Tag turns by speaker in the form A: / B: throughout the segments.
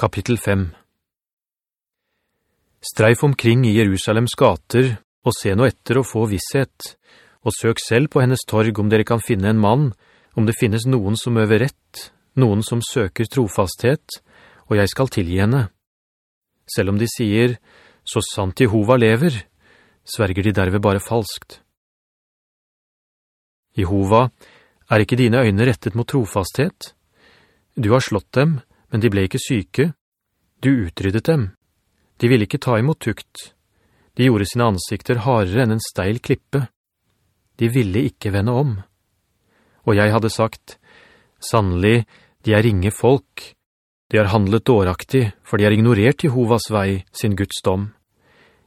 A: Kapittel 5 Streif omkring i Jerusalems gater, og se nå etter å få visshet, og søk selv på hennes torg om dere kan finne en mann, om det finnes noen som øver rett, noen som søker trofasthet, og jeg skal tilgi henne. Selv om de sier, så sant Jehova lever, sverger de derved bare falskt. Jehova, er ikke dine øyne rettet mot trofasthet? Du har slått dem, men de ble ikke syke. Du utryddet dem. De ville ikke ta imot tukt. De gjorde sine ansikter hardere enn en steil klippe. De ville ikke vende om. Og jeg hadde sagt, «Sannelig, de er ringe folk. De har handlet dåraktig, for de har ignorert Jehovas vei, sin Guds dom.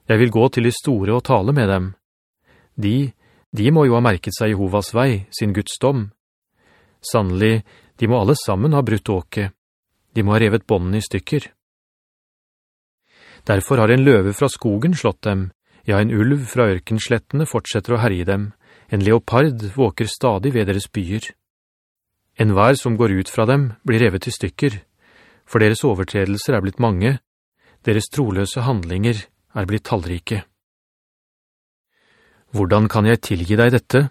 A: Jeg vil gå til de store og tale med dem. De, de må jo ha merket seg Jehovas vei, sin Guds dom. Sannelig, de må alle sammen ha brutt åke. De må ha revet båndene i stykker. Derfor har en løve fra skogen slått dem, ja, en ulv fra ørkenslettene fortsetter å herje dem, en leopard våker stadig ved deres byer. En vær som går ut fra dem blir revet i stykker, for deres overtredelser er blitt mange, deres troløse handlinger er blitt tallrike. Hvordan kan jeg tilgi deg dette?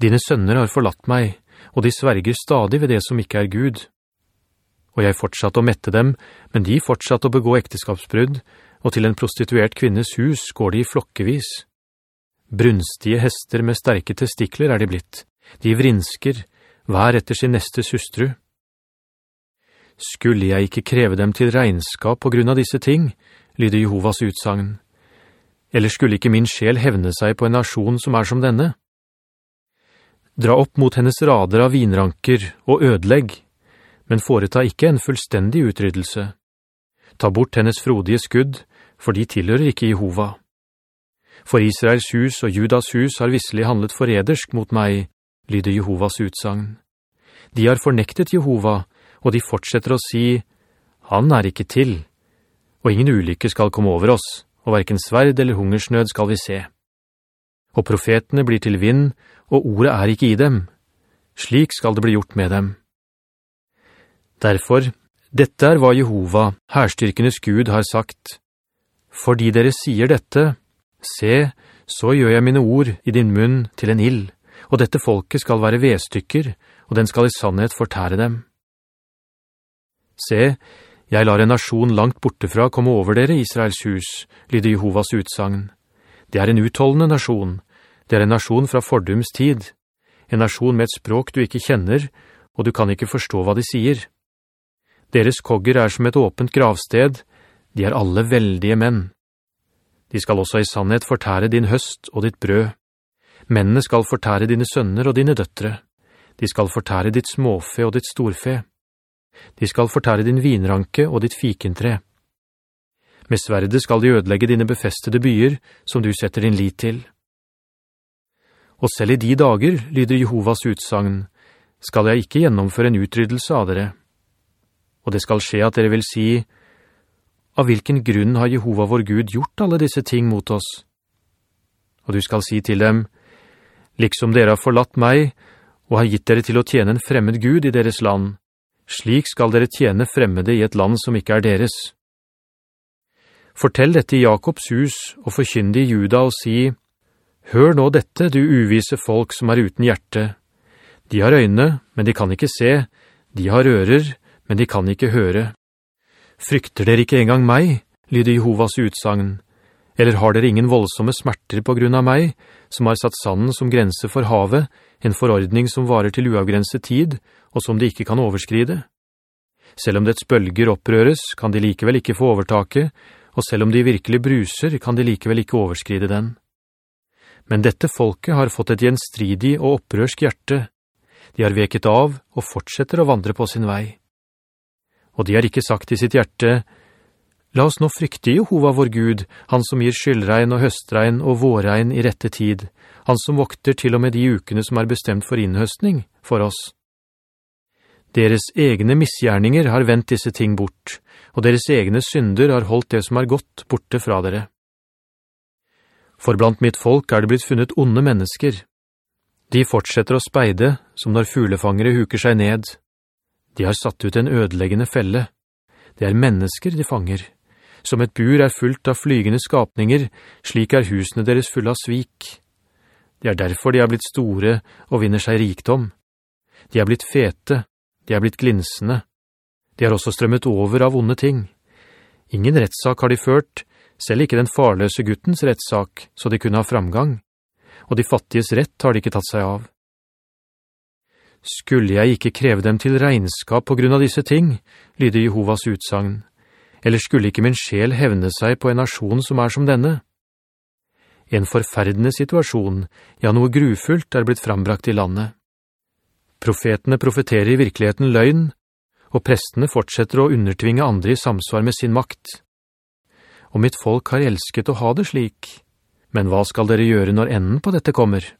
A: Dine sønner har forlatt meg, og de sverger stadig ved det som ikke er Gud. Og jeg fortsatte å mette dem, men de fortsatte å begå ekteskapsbrudd, og til en prostituert kvinnes hus går de flokkevis. Brunstige hester med sterke testikler er de blitt. De vrinsker, hver etter sin neste hustru. Skulle jeg ikke kreve dem til regnskap på grunn av disse ting, lyder Jehovas utsagn. Eller skulle ikke min sjel hevne seg på en nasjon som er som denne? Dra opp mot hennes rader av vinranker og ødelegg, men foreta ikke en fullstendig utryddelse. Ta bort hennes frodige skudd, for de tilhører ikke Jehova. For Israels hus og Judas hus har visselig handlet foredersk mot meg, lyder Jehovas utsagn. De har fornektet Jehova, og de fortsetter å si, «Han er ikke til, og ingen ulykke skal komme over oss, og hverken sverd eller hungersnød skal vi se.» Og profetene blir til vind, og ordet er ikke i dem. Slik skal det bli gjort med dem. Derfor, dette er hva Jehova, herstyrkenes Gud, har sagt. Fordi dere sier dette, se, så gjør jeg mine ord i din munn til en ild, og dette folket skal være vedstykker, og den skal i sannhet fortære dem. Se, jeg lar en nasjon langt bortefra komme over dere, Israels hus, lyder Jehovas utsagn. Det er en utholdende nasjon. Det er en nasjon fra fordums tid. En nasjon med et språk du ikke kjenner, og du kan ikke forstå hva de sier. Deres kogger er som et åpent gravsted. De er alle veldige menn. De skal også i sannhet fortære din høst og ditt brød. Mennene skal fortære dine sønner og dine døttere. De skal fortære ditt småfe og ditt storfe. De skal fortære din vinranke og ditt fikentre. Med sverde skal de ødelegge dine befestede byer, som du setter din lit til. Og selv i de dager, lyder Jehovas utsagn, skal jeg ikke gjennomføre en utryddelse av dere. Og det skal skje at dere vil si, av hvilken grunn har Jehova vår Gud gjort alle disse ting mot oss? Og du skal si til dem, liksom dere har forlatt meg, og har gitt dere til å tjene en fremmed Gud i deres land, slik skal dere tjene fremmede i et land som ikke er deres. Fortell dette i Jakobs hus, og forkynn det i Juda og si, Hør nå dette, du uvise folk som er uten hjerte. De har øyne, men de kan ikke se. De har ører, men de kan ikke høre. Frykter dere ikke engang meg, lyder Jehovas utsagn. Eller har dere ingen voldsomme smerter på grunn av meg, som har satt sanden som grense for havet, en forordning som varer til uavgrenset tid, og som de ikke kan overskride? Selv om dets bølger opprøres, kan de likevel ikke få overtaket, og selv om de virkelig bruser, kan de likevel ikke overskride den. Men dette folket har fått et gjenstridig og opprørsk hjerte. De har veket av og fortsetter å vandre på sin vei. Og de har ikke sagt i sitt hjerte, «La oss nå frykte Jehova vår Gud, han som gir skyldregn og høstregn og vårregn i rette tid, han som vokter til og med de ukene som er bestemt for innhøstning for oss.» Deres egne misgjerninger har vendt disse ting bort, og deres egne synder har holdt det som er godt borte fra dere. For blant mitt folk er det blitt funnet onde mennesker. De fortsetter å speide, som når fuglefangere huker seg ned. De har satt ut en ødeleggende felle. Det er mennesker de fanger. Som et bur er fullt av flygende skapninger, slik er husene deres fulle av svik. Det er derfor de har blitt store og vinner seg rikdom. De er blitt fete, de er blitt glinsende. De har også strømmet over av onde ting. Ingen rettsak har de ført, selv ikke den farløse guttens rettsak, så de kunne ha framgang. Og de fattiges rett har de ikke tatt seg av. Skulle jeg ikke kreve dem til regnskap på grunn av disse ting, lyder Jehovas utsagn, eller skulle ikke min sjel hevne seg på en nasjon som er som denne? En forferdende situasjon, ja noe grufullt er blitt frambrakt i landet. Profetene profeterer i virkeligheten løgn, og prestene fortsetter å undertvinge andre i samsvar med sin makt. Og mitt folk har elsket å ha det slik, men hva skal dere gjøre når enden på dette kommer?»